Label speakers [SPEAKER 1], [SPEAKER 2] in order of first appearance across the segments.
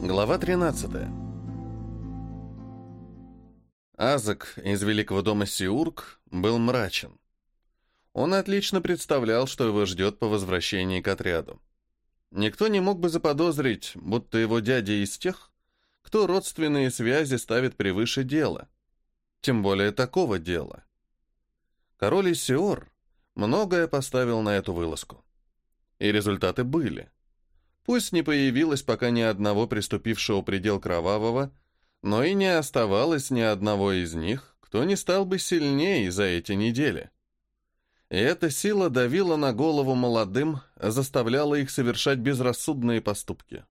[SPEAKER 1] Глава 13. Азак из Великого дома Сиург был мрачен. Он отлично представлял, что его ждет по возвращении к отряду. Никто не мог бы заподозрить, будто его дядя из тех, кто родственные связи ставит превыше дела. Тем более такого дела. Король Исиор многое поставил на эту вылазку. И результаты были. Пусть не появилось пока ни одного приступившего предел кровавого, но и не оставалось ни одного из них, кто не стал бы сильнее за эти недели. И эта сила давила на голову молодым, заставляла их совершать безрассудные поступки.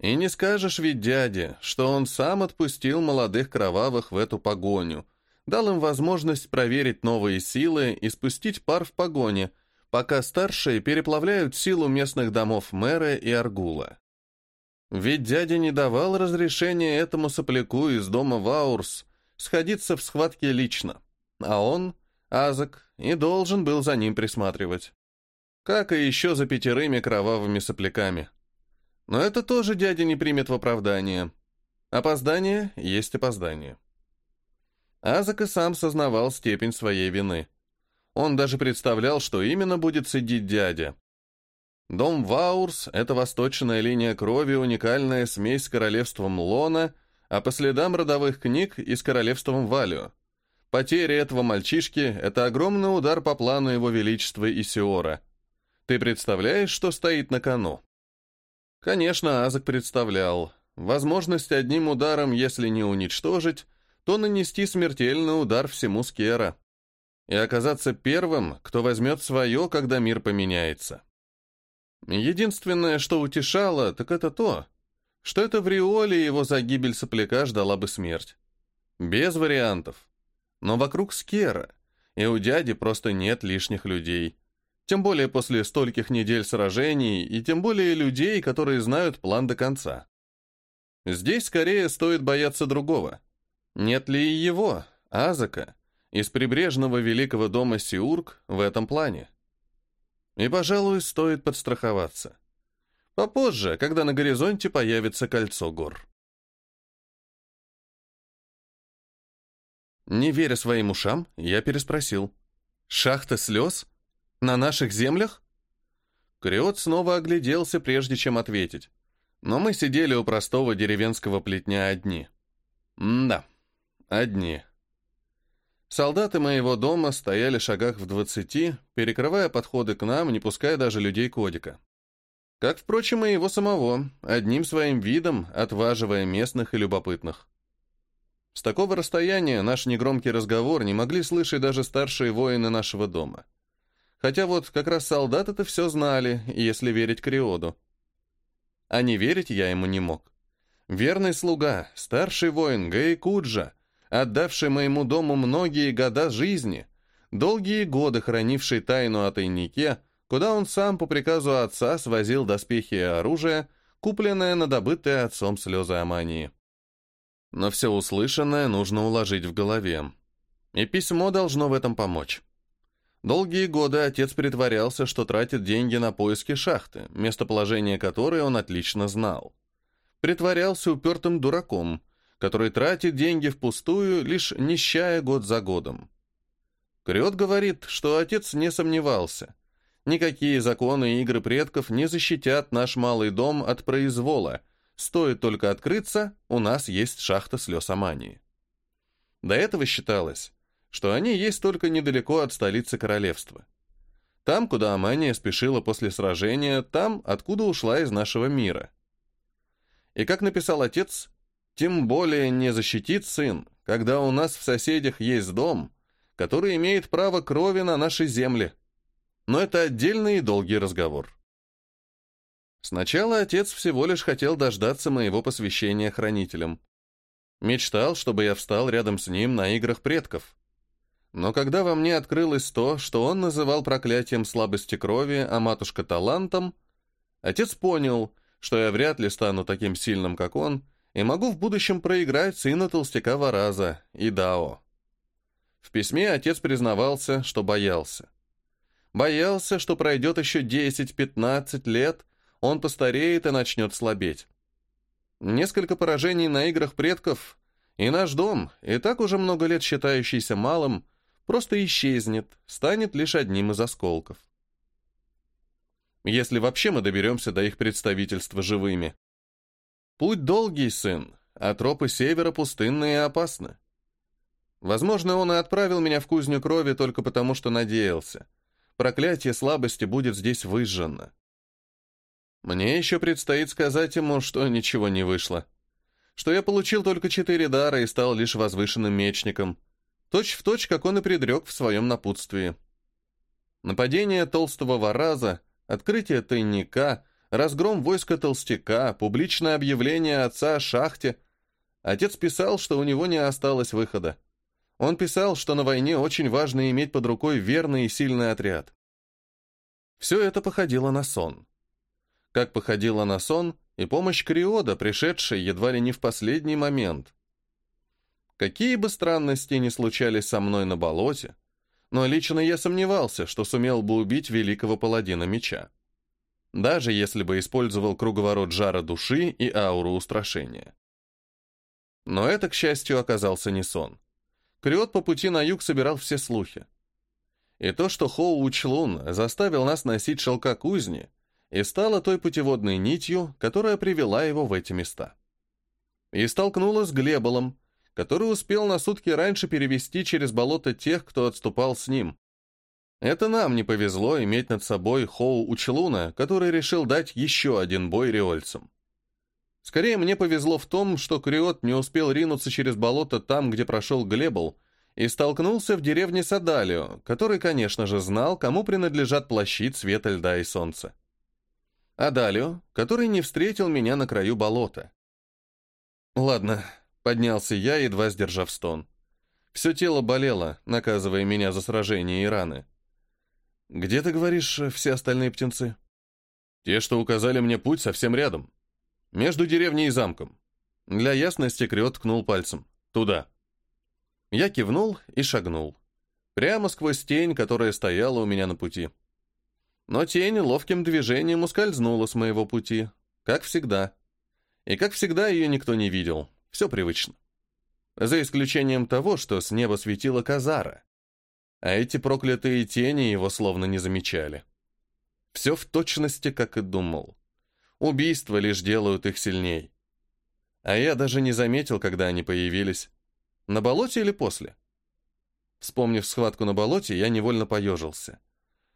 [SPEAKER 1] И не скажешь ведь дяде, что он сам отпустил молодых кровавых в эту погоню, дал им возможность проверить новые силы и спустить пар в погоне – пока старшие переплавляют силу местных домов мэра и Аргула. Ведь дядя не давал разрешения этому сопляку из дома Ваурс сходиться в схватке лично, а он, Азак, и должен был за ним присматривать. Как и еще за пятерыми кровавыми сопляками. Но это тоже дядя не примет в оправдание. Опоздание есть опоздание. Азак и сам сознавал степень своей вины. Он даже представлял, что именно будет сидеть дядя. Дом Ваурс — это восточная линия крови, уникальная смесь с королевством Лона, а по следам родовых книг и с королевством Валио. Потеря этого мальчишки — это огромный удар по плану его величества Исиора. Ты представляешь, что стоит на кону? Конечно, Азак представлял. Возможность одним ударом, если не уничтожить, то нанести смертельный удар всему Скера и оказаться первым, кто возьмет свое, когда мир поменяется. Единственное, что утешало, так это то, что это в Риоле его за гибель сопляка ждала бы смерть. Без вариантов. Но вокруг Скера, и у дяди просто нет лишних людей. Тем более после стольких недель сражений, и тем более людей, которые знают план до конца. Здесь скорее стоит бояться другого. Нет ли и его, Азака, из прибрежного великого дома Сиург в этом плане. И, пожалуй, стоит подстраховаться. Попозже, когда на горизонте появится кольцо гор. Не веря своим ушам, я переспросил. «Шахта слез? На наших землях?» Криот снова огляделся, прежде чем ответить. Но мы сидели у простого деревенского плетня одни. М да, одни. Солдаты моего дома стояли шагах в двадцати, перекрывая подходы к нам, не пуская даже людей кодика. Как, впрочем, и его самого, одним своим видом отваживая местных и любопытных. С такого расстояния наш негромкий разговор не могли слышать даже старшие воины нашего дома. Хотя вот как раз солдаты-то все знали, если верить Криоду. А не верить я ему не мог. Верный слуга, старший воин Гэй Куджа — отдавший моему дому многие года жизни, долгие годы хранивший тайну о тайнике, куда он сам по приказу отца свозил доспехи и оружие, купленное на добытые отцом слезы Амании. Но все услышанное нужно уложить в голове. И письмо должно в этом помочь. Долгие годы отец притворялся, что тратит деньги на поиски шахты, местоположение которой он отлично знал. Притворялся упертым дураком – который тратит деньги впустую, лишь нищая год за годом. Крет говорит, что отец не сомневался. Никакие законы и игры предков не защитят наш малый дом от произвола. Стоит только открыться, у нас есть шахта слез Амании. До этого считалось, что они есть только недалеко от столицы королевства. Там, куда Амания спешила после сражения, там, откуда ушла из нашего мира. И как написал отец, тем более не защитит сын, когда у нас в соседях есть дом, который имеет право крови на нашей земле. Но это отдельный и долгий разговор. Сначала отец всего лишь хотел дождаться моего посвящения хранителям. Мечтал, чтобы я встал рядом с ним на играх предков. Но когда во мне открылось то, что он называл проклятием слабости крови, а матушка талантом, отец понял, что я вряд ли стану таким сильным, как он, и могу в будущем проиграть сына толстяка Вараза и Дао. В письме отец признавался, что боялся. Боялся, что пройдет еще 10-15 лет, он постареет и начнет слабеть. Несколько поражений на играх предков, и наш дом, и так уже много лет считающийся малым, просто исчезнет, станет лишь одним из осколков. Если вообще мы доберемся до их представительства живыми. Путь долгий, сын, а тропы севера пустынные и опасны. Возможно, он и отправил меня в кузню крови только потому, что надеялся. Проклятие слабости будет здесь выжжено. Мне еще предстоит сказать ему, что ничего не вышло. Что я получил только четыре дара и стал лишь возвышенным мечником. Точь в точь, как он и предрек в своем напутствии. Нападение толстого вараза, открытие тайника, разгром войска толстяка, публичное объявление отца о шахте. Отец писал, что у него не осталось выхода. Он писал, что на войне очень важно иметь под рукой верный и сильный отряд. Все это походило на сон как походила на сон и помощь Криода, пришедшей едва ли не в последний момент. Какие бы странности ни случались со мной на болоте, но лично я сомневался, что сумел бы убить великого паладина меча. Даже если бы использовал круговорот жара души и ауру устрашения. Но это, к счастью, оказался не сон. Криот по пути на юг собирал все слухи. И то, что Хоу Учлун заставил нас носить шелка кузни, и стала той путеводной нитью, которая привела его в эти места. И столкнулась с Глеболом, который успел на сутки раньше перевести через болото тех, кто отступал с ним. Это нам не повезло иметь над собой Хоу Учелуна, который решил дать еще один бой риольцам. Скорее, мне повезло в том, что Криот не успел ринуться через болото там, где прошел Глебол, и столкнулся в деревне Садалио, который, конечно же, знал, кому принадлежат плащи цвета льда и солнца. Адалио, который не встретил меня на краю болота. Ладно, поднялся я, едва сдержав стон. Все тело болело, наказывая меня за сражение и раны. «Где, ты говоришь, все остальные птенцы?» «Те, что указали мне путь, совсем рядом. Между деревней и замком». Для ясности Криот ткнул пальцем. «Туда». Я кивнул и шагнул. Прямо сквозь тень, которая стояла у меня на пути. Но тень ловким движением ускользнула с моего пути, как всегда. И как всегда ее никто не видел, все привычно. За исключением того, что с неба светила Казара. А эти проклятые тени его словно не замечали. Все в точности, как и думал. Убийства лишь делают их сильней. А я даже не заметил, когда они появились. На болоте или после? Вспомнив схватку на болоте, я невольно поежился.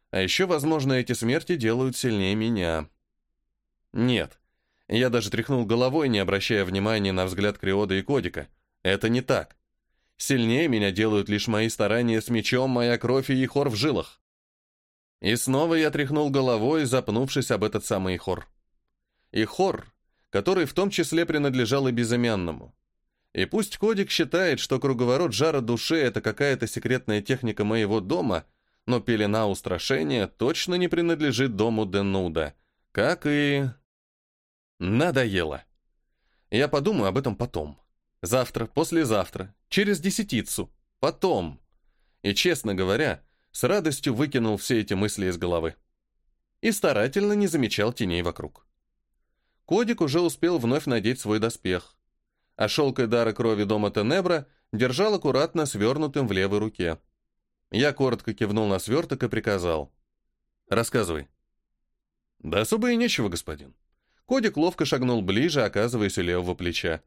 [SPEAKER 1] А еще, возможно, эти смерти делают сильнее меня. Нет. Я даже тряхнул головой, не обращая внимания на взгляд Криода и Кодика. Это не так. Сильнее меня делают лишь мои старания с мечом, моя кровь и хор в жилах. И снова я тряхнул головой, запнувшись об этот самый хор. И хор, который в том числе принадлежал и безымянному. И пусть Кодик считает, что круговорот жара души — это какая-то секретная техника моего дома — но пелена устрашения точно не принадлежит дому Денуда, как и... Надоело. Я подумаю об этом потом. Завтра, послезавтра, через десятицу, потом. И, честно говоря, с радостью выкинул все эти мысли из головы. И старательно не замечал теней вокруг. Кодик уже успел вновь надеть свой доспех, а шелк и дара крови дома Тенебра держал аккуратно свернутым в левой руке. Я коротко кивнул на сверток и приказал. «Рассказывай». «Да особо и нечего, господин». Кодик ловко шагнул ближе, оказываясь у левого плеча.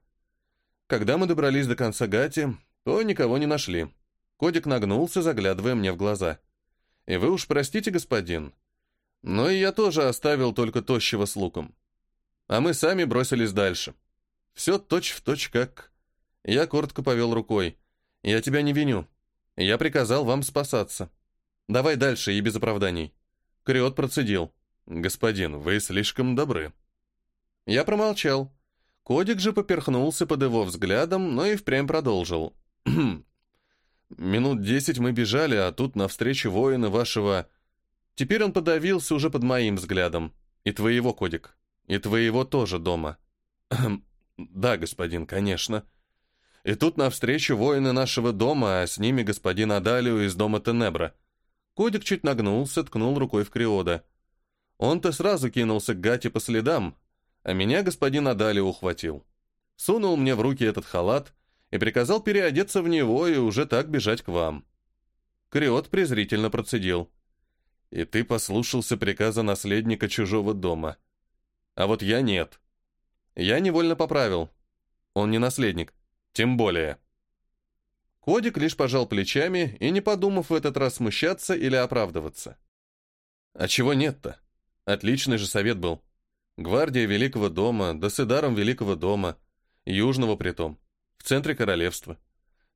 [SPEAKER 1] Когда мы добрались до конца гати, то никого не нашли. Кодик нагнулся, заглядывая мне в глаза. «И вы уж простите, господин, но и я тоже оставил только тощего с луком. А мы сами бросились дальше. Все точь-в-точь точь как...» Я коротко повел рукой. «Я тебя не виню. Я приказал вам спасаться. Давай дальше и без оправданий. Криот процедил. Господин, вы слишком добры. Я промолчал. Кодик же поперхнулся под его взглядом, но и впрямь продолжил. Минут десять мы бежали, а тут навстречу воины вашего... Теперь он подавился уже под моим взглядом. И твоего, Кодик. И твоего тоже дома. да, господин, конечно. И тут навстречу воины нашего дома, а с ними господин Адалио из дома Тенебра. Кодик чуть нагнулся, ткнул рукой в Криода. Он-то сразу кинулся к Гате по следам, а меня господин Адалио ухватил. сунул мне в руки этот халат и приказал переодеться в него и уже так бежать к вам. Криот презрительно процедил. «И ты послушался приказа наследника чужого дома. А вот я нет. Я невольно поправил. Он не наследник. Тем более». Кодик лишь пожал плечами и, не подумав в этот раз смущаться или оправдываться. «А чего нет-то? Отличный же совет был. Гвардия Великого дома, да с Идаром Великого дома, Южного притом, в центре королевства.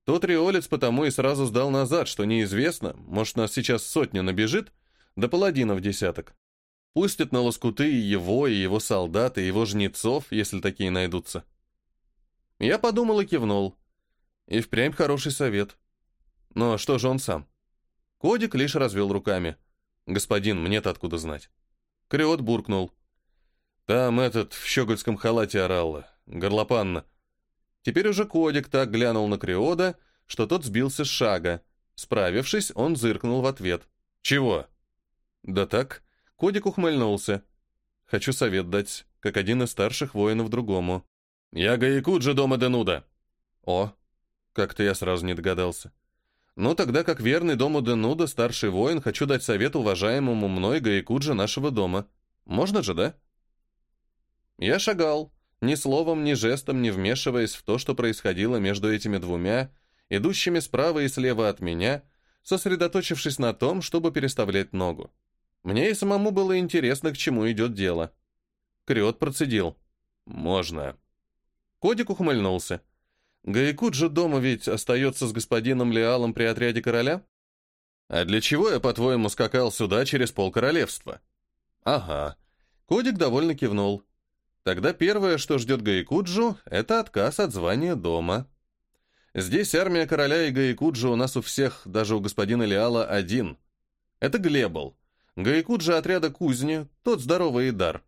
[SPEAKER 1] Тот риолец потому и сразу сдал назад, что неизвестно, может, нас сейчас сотня набежит, да паладинов десяток. Пустят на лоскуты и его, и его солдат, и его жнецов, если такие найдутся. Я подумал и кивнул. И впрямь хороший совет. Но что же он сам? Кодик лишь развел руками. «Господин, мне-то откуда знать?» Криот буркнул. «Там этот в щегольском халате орал. Горлопанна». Теперь уже Кодик так глянул на Криота, что тот сбился с шага. Справившись, он зыркнул в ответ. «Чего?» «Да так». Кодик ухмыльнулся. «Хочу совет дать, как один из старших воинов другому». «Я Гаякуджи дома Денуда». «О, как-то я сразу не догадался. Ну, тогда, как верный дому Денуда, старший воин, хочу дать совет уважаемому мной Гаякуджи нашего дома. Можно же, да? Я шагал, ни словом, ни жестом не вмешиваясь в то, что происходило между этими двумя, идущими справа и слева от меня, сосредоточившись на том, чтобы переставлять ногу. Мне и самому было интересно, к чему идет дело. Криот процедил. «Можно». Кодик ухмыльнулся. Гаякуджи дома ведь остается с господином Леалом при отряде короля? А для чего я, по-твоему, скакал сюда через полкоролевства? Ага. Кодик довольно кивнул. Тогда первое, что ждет Гаякуджу, это отказ от звания дома. Здесь армия короля и Гаякуджи у нас у всех, даже у господина Леала, один. Это Глебл. Гаякуджи отряда кузни, тот здоровый дар.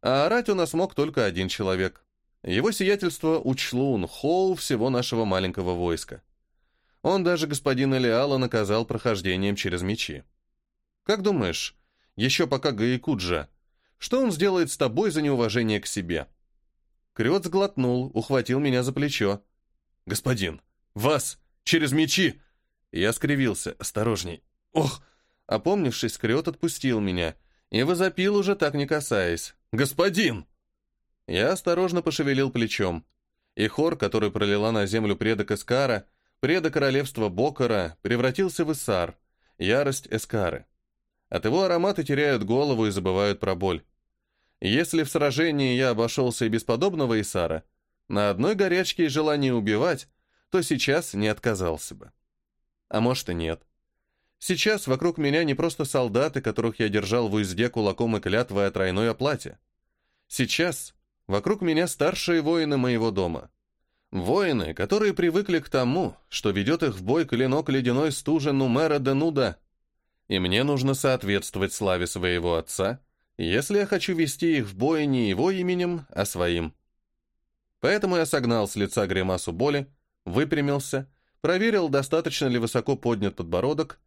[SPEAKER 1] А орать у нас мог только один человек. Его сиятельство Учлун, холл всего нашего маленького войска. Он даже господина Леала наказал прохождением через мечи. Как думаешь, еще пока Гаикуджа, что он сделает с тобой за неуважение к себе? Крет сглотнул, ухватил меня за плечо. «Господин, вас! Через мечи!» Я скривился. «Осторожней!» «Ох!» Опомнившись, Крет отпустил меня и возопил, уже так не касаясь. «Господин!» Я осторожно пошевелил плечом. И хор, который пролила на землю предок Эскара, предок королевства Бокара, превратился в Иссар, ярость Эскары. От его аромата теряют голову и забывают про боль. Если в сражении я обошелся и без подобного Исара, на одной горячке и желании убивать, то сейчас не отказался бы. А может и нет. Сейчас вокруг меня не просто солдаты, которых я держал в узде кулаком и клятвой о тройной оплате. Сейчас Вокруг меня старшие воины моего дома. Воины, которые привыкли к тому, что ведет их в бой клинок ледяной стужи Нумера Денуда. И мне нужно соответствовать славе своего отца, если я хочу вести их в бой не его именем, а своим. Поэтому я согнал с лица гримасу боли, выпрямился, проверил, достаточно ли высоко поднят подбородок,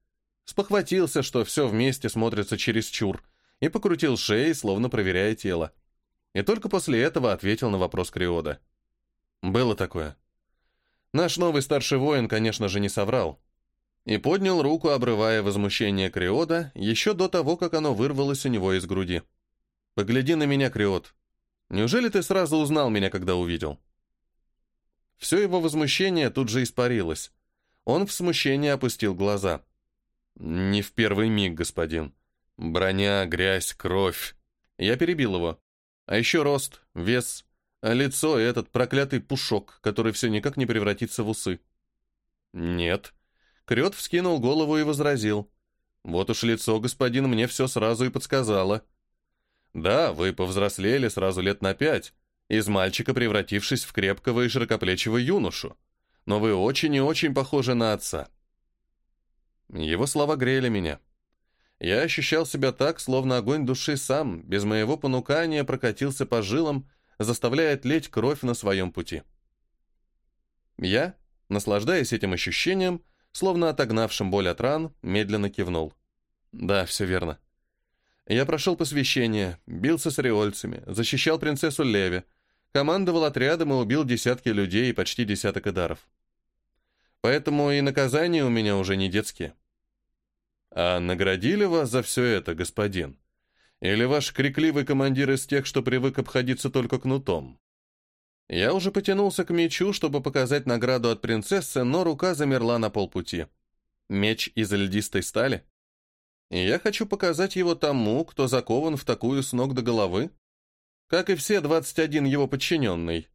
[SPEAKER 1] спохватился, что все вместе смотрится чересчур, и покрутил шеей, словно проверяя тело и только после этого ответил на вопрос Криода. Было такое. Наш новый старший воин, конечно же, не соврал. И поднял руку, обрывая возмущение Криода, еще до того, как оно вырвалось у него из груди. «Погляди на меня, Криод. Неужели ты сразу узнал меня, когда увидел?» Все его возмущение тут же испарилось. Он в смущении опустил глаза. «Не в первый миг, господин. Броня, грязь, кровь». Я перебил его. А еще рост, вес, а лицо и этот проклятый пушок, который все никак не превратится в усы. Нет. Крет вскинул голову и возразил. Вот уж лицо, господин, мне все сразу и подсказало. Да, вы повзрослели сразу лет на пять, из мальчика превратившись в крепкого и широкоплечего юношу. Но вы очень и очень похожи на отца. Его слова грели меня. Я ощущал себя так, словно огонь души сам, без моего понукания, прокатился по жилам, заставляя тлеть кровь на своем пути. Я, наслаждаясь этим ощущением, словно отогнавшим боль от ран, медленно кивнул. Да, все верно. Я прошел посвящение, бился с риольцами, защищал принцессу Леви, командовал отрядом и убил десятки людей и почти десяток идаров. Поэтому и наказания у меня уже не детские. А наградили вас за все это, господин? Или ваш крикливый командир из тех, что привык обходиться только кнутом? Я уже потянулся к мечу, чтобы показать награду от принцессы, но рука замерла на полпути. Меч из льдистой стали? И я хочу показать его тому, кто закован в такую с ног до головы, как и все 21 его подчиненный.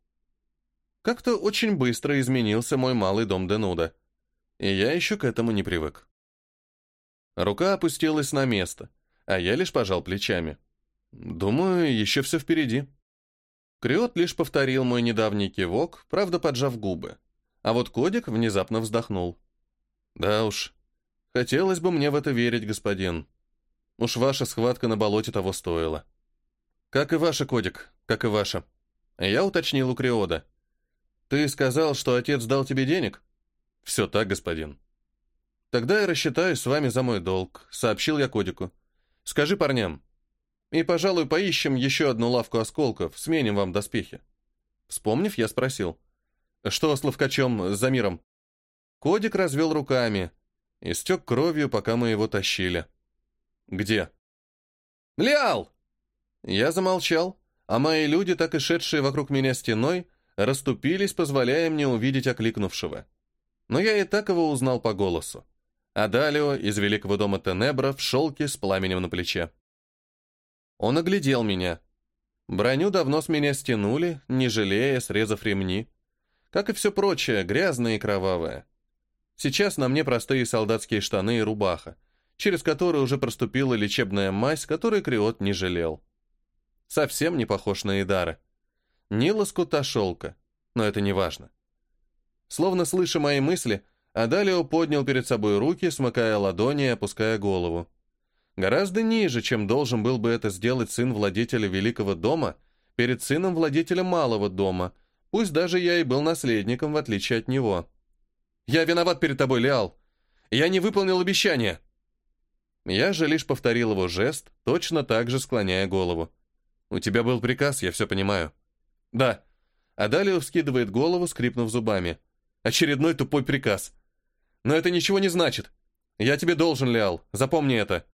[SPEAKER 1] Как-то очень быстро изменился мой малый дом Денуда, и я еще к этому не привык. Рука опустилась на место, а я лишь пожал плечами. Думаю, еще все впереди. Криот лишь повторил мой недавний кивок, правда, поджав губы. А вот Кодик внезапно вздохнул. Да уж, хотелось бы мне в это верить, господин. Уж ваша схватка на болоте того стоила. Как и ваша, Кодик, как и ваша. Я уточнил у Криода. Ты сказал, что отец дал тебе денег? Все так, господин. Тогда я рассчитаюсь с вами за мой долг, сообщил я Кодику. Скажи парням. И, пожалуй, поищем еще одну лавку осколков, сменим вам доспехи. Вспомнив, я спросил. Что с ловкачом, за миром? Кодик развел руками. Истек кровью, пока мы его тащили. «Где?» «Лиал!» Я замолчал, а мои люди, так и шедшие вокруг меня стеной, расступились, позволяя мне увидеть окликнувшего. Но я и так его узнал по голосу. Адалио из Великого дома Тенебра в шелке с пламенем на плече. Он оглядел меня. Броню давно с меня стянули, не жалея, срезав ремни. Как и все прочее, грязное и кровавое. Сейчас на мне простые солдатские штаны и рубаха, через которые уже проступила лечебная мазь, которой Криот не жалел. Совсем не похож на Идара. Ни лоскута шелка, но это не важно. Словно слыша мои мысли, Адалио поднял перед собой руки, смыкая ладони и опуская голову. Гораздо ниже, чем должен был бы это сделать сын владетеля Великого дома перед сыном владетеля Малого дома, пусть даже я и был наследником, в отличие от него. Я виноват перед тобой, Леал. Я не выполнил обещание. Я же лишь повторил его жест, точно так же склоняя голову. У тебя был приказ, я все понимаю. Да. А далее вскидывает голову, скрипнув зубами. Очередной тупой приказ. Но это ничего не значит. Я тебе должен, Леал, запомни это.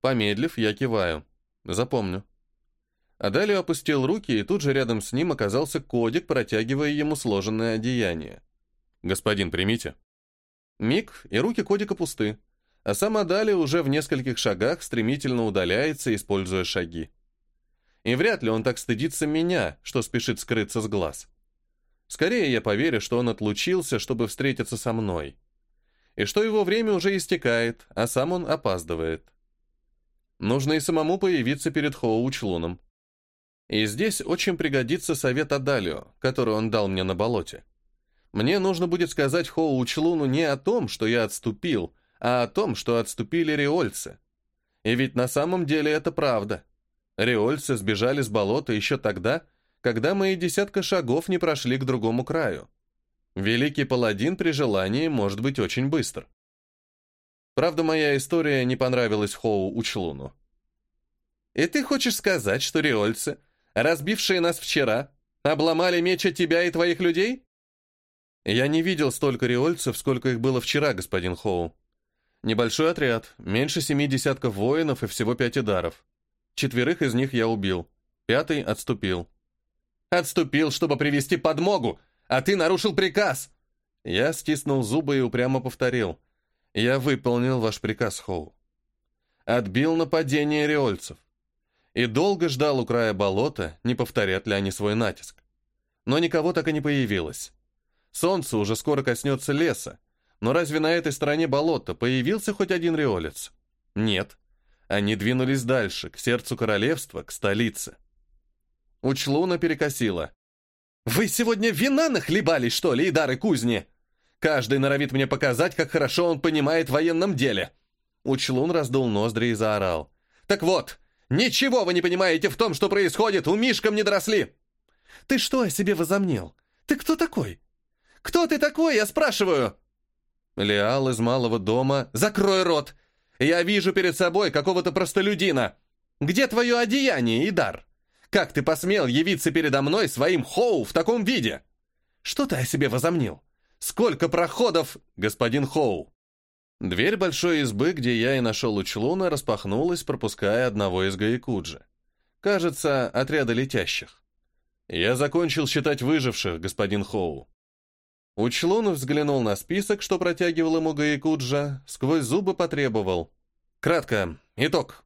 [SPEAKER 1] Помедлив, я киваю. Запомню. А далее опустил руки, и тут же рядом с ним оказался кодик, протягивая ему сложенное одеяние. «Господин, примите». Миг, и руки Кодика пусты, а сам Адали уже в нескольких шагах стремительно удаляется, используя шаги. И вряд ли он так стыдится меня, что спешит скрыться с глаз. Скорее я поверю, что он отлучился, чтобы встретиться со мной. И что его время уже истекает, а сам он опаздывает. Нужно и самому появиться перед Хоу-Учлуном. И здесь очень пригодится совет Адалио, который он дал мне на болоте. Мне нужно будет сказать Хоу Учлуну не о том, что я отступил, а о том, что отступили риольцы. И ведь на самом деле это правда. Риольцы сбежали с болота еще тогда, когда мы и десятка шагов не прошли к другому краю. Великий паладин при желании может быть очень быстр. Правда, моя история не понравилась Хоу Учлуну. «И ты хочешь сказать, что риольцы, разбившие нас вчера, обломали меч от тебя и твоих людей?» Я не видел столько риольцев, сколько их было вчера, господин Хоу. Небольшой отряд, меньше семи десятков воинов и всего пять ударов. Четверых из них я убил. Пятый отступил. «Отступил, чтобы привести подмогу, а ты нарушил приказ!» Я стиснул зубы и упрямо повторил. «Я выполнил ваш приказ, Хоу. Отбил нападение риольцев. И долго ждал у края болота, не повторят ли они свой натиск. Но никого так и не появилось. Солнце уже скоро коснется леса. Но разве на этой стороне болота появился хоть один риолец? Нет. Они двинулись дальше, к сердцу королевства, к столице. Учлуна перекосила. «Вы сегодня вина нахлебались, что ли, и дары кузни? Каждый норовит мне показать, как хорошо он понимает в военном деле». Учлун раздул ноздри и заорал. «Так вот, ничего вы не понимаете в том, что происходит, у Мишкам не доросли!» «Ты что о себе возомнил? Ты кто такой? Кто ты такой, я спрашиваю?» Леал из малого дома. «Закрой рот! Я вижу перед собой какого-то простолюдина. Где твое одеяние, Идар? Как ты посмел явиться передо мной своим Хоу в таком виде? Что ты о себе возомнил? Сколько проходов, господин Хоу?» Дверь большой избы, где я и нашел Учлуна, распахнулась, пропуская одного из Гаякуджи. Кажется, отряда летящих. Я закончил считать выживших, господин Хоу. Учлун взглянул на список, что протягивал ему Гаякуджа, сквозь зубы потребовал. Кратко, итог.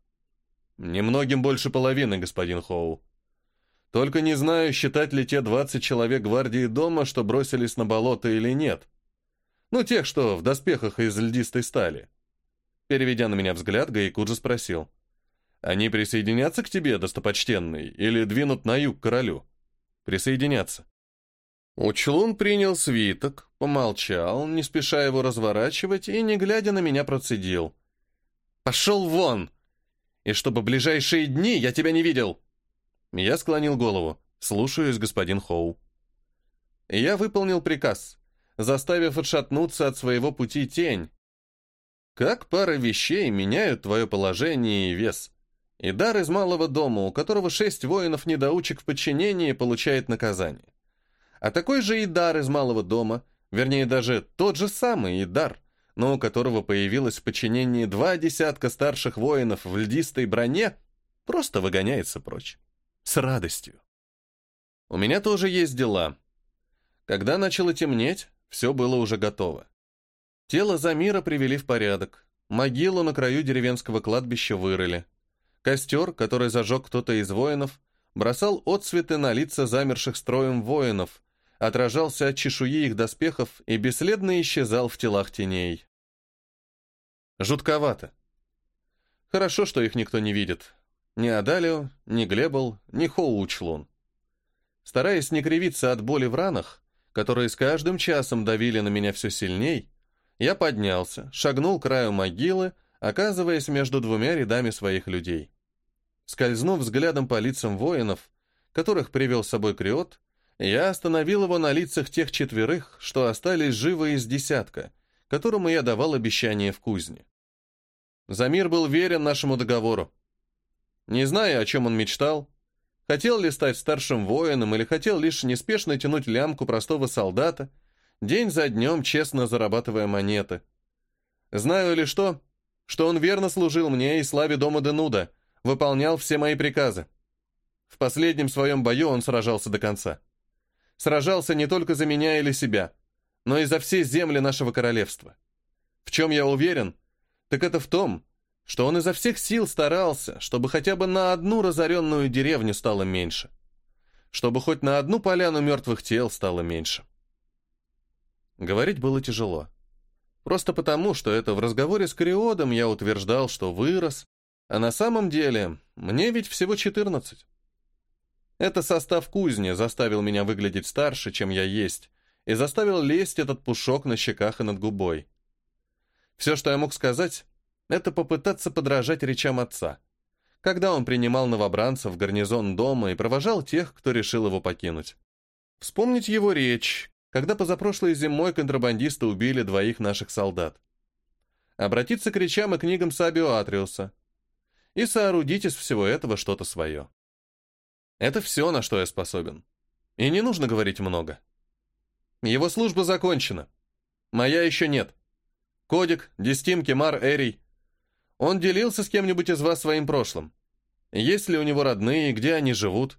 [SPEAKER 1] Немногим больше половины, господин Хоу. Только не знаю, считать ли те 20 человек гвардии дома, что бросились на болото или нет. Ну, тех, что в доспехах из льдистой стали. Переведя на меня взгляд, Гаикуджи спросил. Они присоединятся к тебе, достопочтенный, или двинут на юг к королю? Присоединятся. Учлун принял свиток, помолчал, не спеша его разворачивать, и, не глядя на меня, процедил. «Пошел вон! И чтобы ближайшие дни я тебя не видел!» Я склонил голову. «Слушаюсь, господин Хоу». Я выполнил приказ заставив отшатнуться от своего пути тень. Как пара вещей меняют твое положение и вес. И дар из малого дома, у которого шесть воинов-недоучек в подчинении, получает наказание. А такой же и дар из малого дома, вернее даже тот же самый и дар, но у которого появилось в подчинении два десятка старших воинов в льдистой броне, просто выгоняется прочь. С радостью. У меня тоже есть дела. Когда начало темнеть, все было уже готово. Тело Замира привели в порядок. Могилу на краю деревенского кладбища вырыли. Костер, который зажег кто-то из воинов, бросал отцветы на лица замерших строем воинов, отражался от чешуи их доспехов и бесследно исчезал в телах теней. Жутковато. Хорошо, что их никто не видит. Ни Адалио, ни Глебл, ни Хоучлун. Стараясь не кривиться от боли в ранах, которые с каждым часом давили на меня все сильней, я поднялся, шагнул к краю могилы, оказываясь между двумя рядами своих людей. Скользнув взглядом по лицам воинов, которых привел с собой Криот, я остановил его на лицах тех четверых, что остались живы из десятка, которому я давал обещание в кузне. Замир был верен нашему договору. Не знаю, о чем он мечтал, Хотел ли стать старшим воином или хотел лишь неспешно тянуть лямку простого солдата, день за днем честно зарабатывая монеты. Знаю ли что? Что он верно служил мне и славе дома Денуда, выполнял все мои приказы. В последнем своем бою он сражался до конца. Сражался не только за меня или себя, но и за все земли нашего королевства. В чем я уверен, так это в том, что он изо всех сил старался, чтобы хотя бы на одну разоренную деревню стало меньше, чтобы хоть на одну поляну мертвых тел стало меньше. Говорить было тяжело. Просто потому, что это в разговоре с Криодом я утверждал, что вырос, а на самом деле мне ведь всего 14. Это состав кузни заставил меня выглядеть старше, чем я есть, и заставил лезть этот пушок на щеках и над губой. Все, что я мог сказать, это попытаться подражать речам отца, когда он принимал новобранцев в гарнизон дома и провожал тех, кто решил его покинуть. Вспомнить его речь, когда позапрошлой зимой контрабандисты убили двоих наших солдат. Обратиться к речам и книгам Сабио Атриуса. И соорудить из всего этого что-то свое. Это все, на что я способен. И не нужно говорить много. Его служба закончена. Моя еще нет. Кодик, Дистим, Кемар, Эрий. Он делился с кем-нибудь из вас своим прошлым? Есть ли у него родные, где они живут?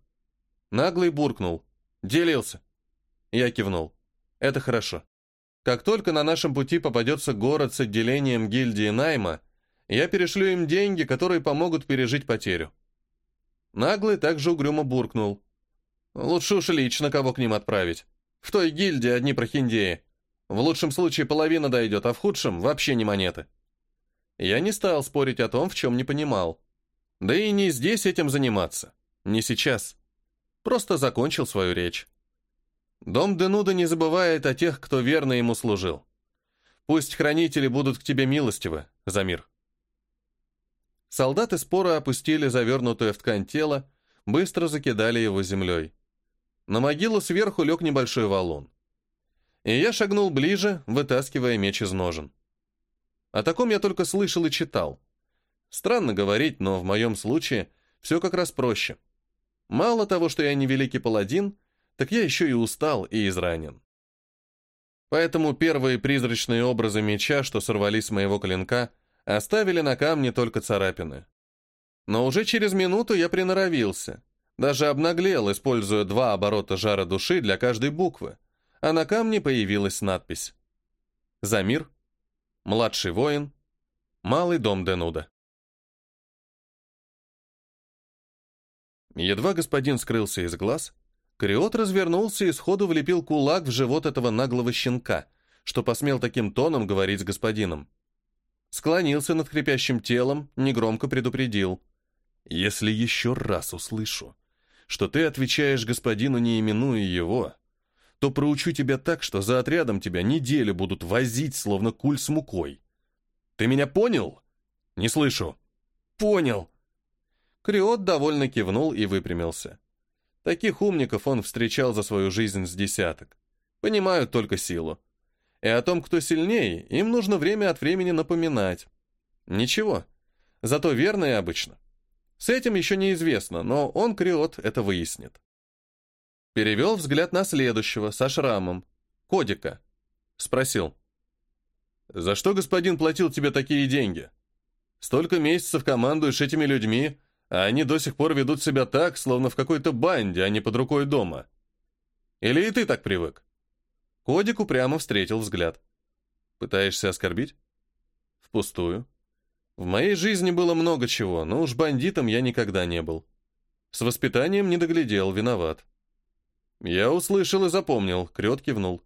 [SPEAKER 1] Наглый буркнул. Делился. Я кивнул. Это хорошо. Как только на нашем пути попадется город с отделением гильдии найма, я перешлю им деньги, которые помогут пережить потерю. Наглый также угрюмо буркнул. Лучше уж лично кого к ним отправить. В той гильдии одни прохиндеи. В лучшем случае половина дойдет, а в худшем вообще не монеты. Я не стал спорить о том, в чем не понимал. Да и не здесь этим заниматься. Не сейчас. Просто закончил свою речь. Дом Денуда не забывает о тех, кто верно ему служил. Пусть хранители будут к тебе милостивы, Замир. Солдаты споро опустили завернутое в ткань тело, быстро закидали его землей. На могилу сверху лег небольшой валун. И я шагнул ближе, вытаскивая меч из ножен. О таком я только слышал и читал. Странно говорить, но в моем случае все как раз проще. Мало того, что я не великий паладин, так я еще и устал и изранен. Поэтому первые призрачные образы меча, что сорвались с моего клинка, оставили на камне только царапины. Но уже через минуту я приноровился. Даже обнаглел, используя два оборота жара души для каждой буквы, а на камне появилась надпись. «Замир», «Младший воин», «Малый дом Денуда». Едва господин скрылся из глаз, Криот развернулся и сходу влепил кулак в живот этого наглого щенка, что посмел таким тоном говорить с господином. Склонился над хрипящим телом, негромко предупредил. «Если еще раз услышу, что ты отвечаешь господину, не именуя его, то проучу тебя так, что за отрядом тебя неделю будут возить, словно куль с мукой. Ты меня понял? Не слышу. Понял. Криот довольно кивнул и выпрямился. Таких умников он встречал за свою жизнь с десяток. Понимают только силу. И о том, кто сильнее, им нужно время от времени напоминать. Ничего. Зато верно и обычно. С этим еще неизвестно, но он, Криот, это выяснит. Перевел взгляд на следующего, со шрамом. Кодика. Спросил. «За что господин платил тебе такие деньги? Столько месяцев командуешь этими людьми, а они до сих пор ведут себя так, словно в какой-то банде, а не под рукой дома. Или и ты так привык?» Кодик упрямо встретил взгляд. «Пытаешься оскорбить?» «Впустую. В моей жизни было много чего, но уж бандитом я никогда не был. С воспитанием не доглядел, виноват». «Я услышал и запомнил», — Крет кивнул.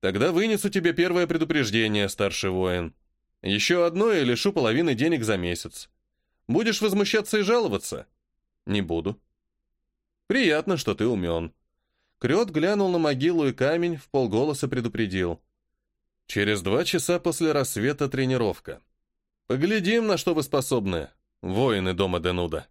[SPEAKER 1] «Тогда вынесу тебе первое предупреждение, старший воин. Еще одно и лишу половины денег за месяц. Будешь возмущаться и жаловаться? Не буду. Приятно, что ты умен. Крет глянул на могилу и камень, в полголоса предупредил. Через два часа после рассвета тренировка. Поглядим, на что вы способны, воины дома Денуда.